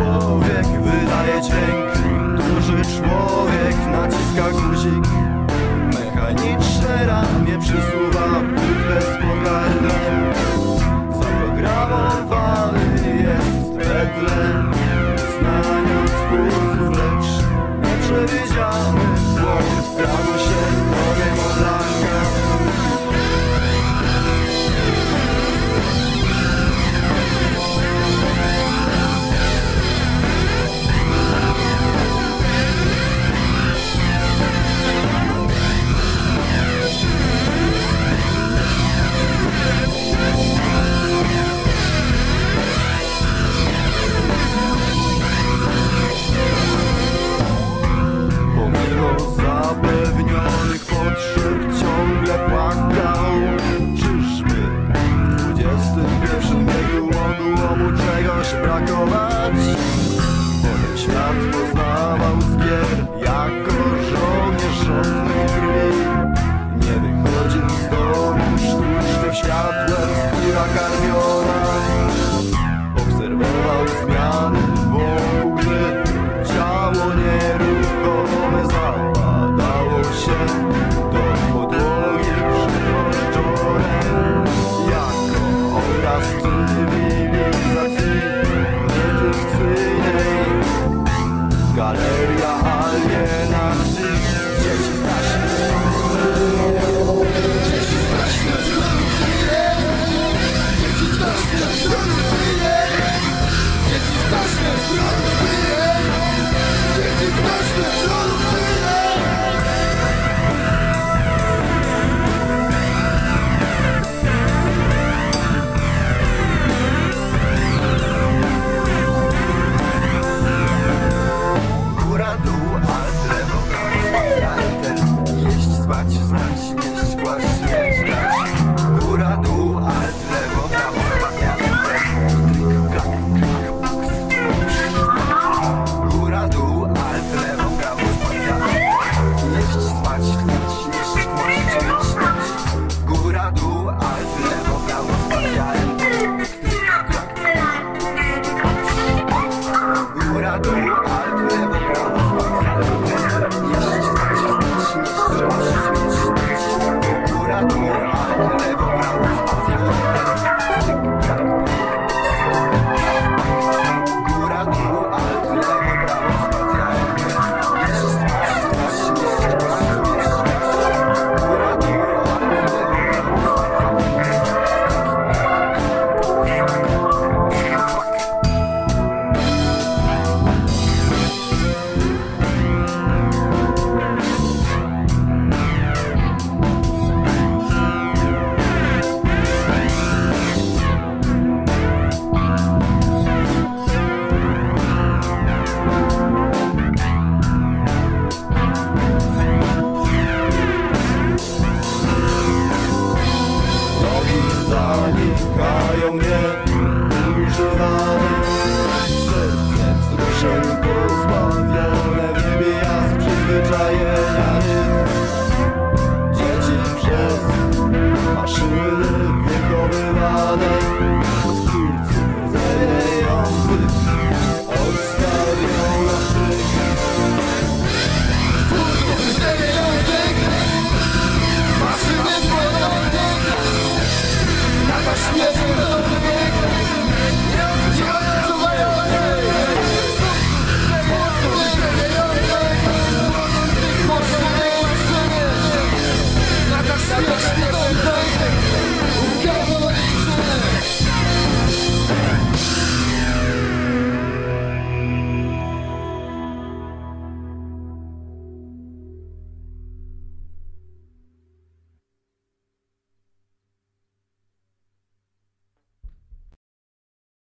człowiek wydaje dźwięk. Duży człowiek naciska guzik. Mechaniczne ramię przysługuje Brakować? краемде жырады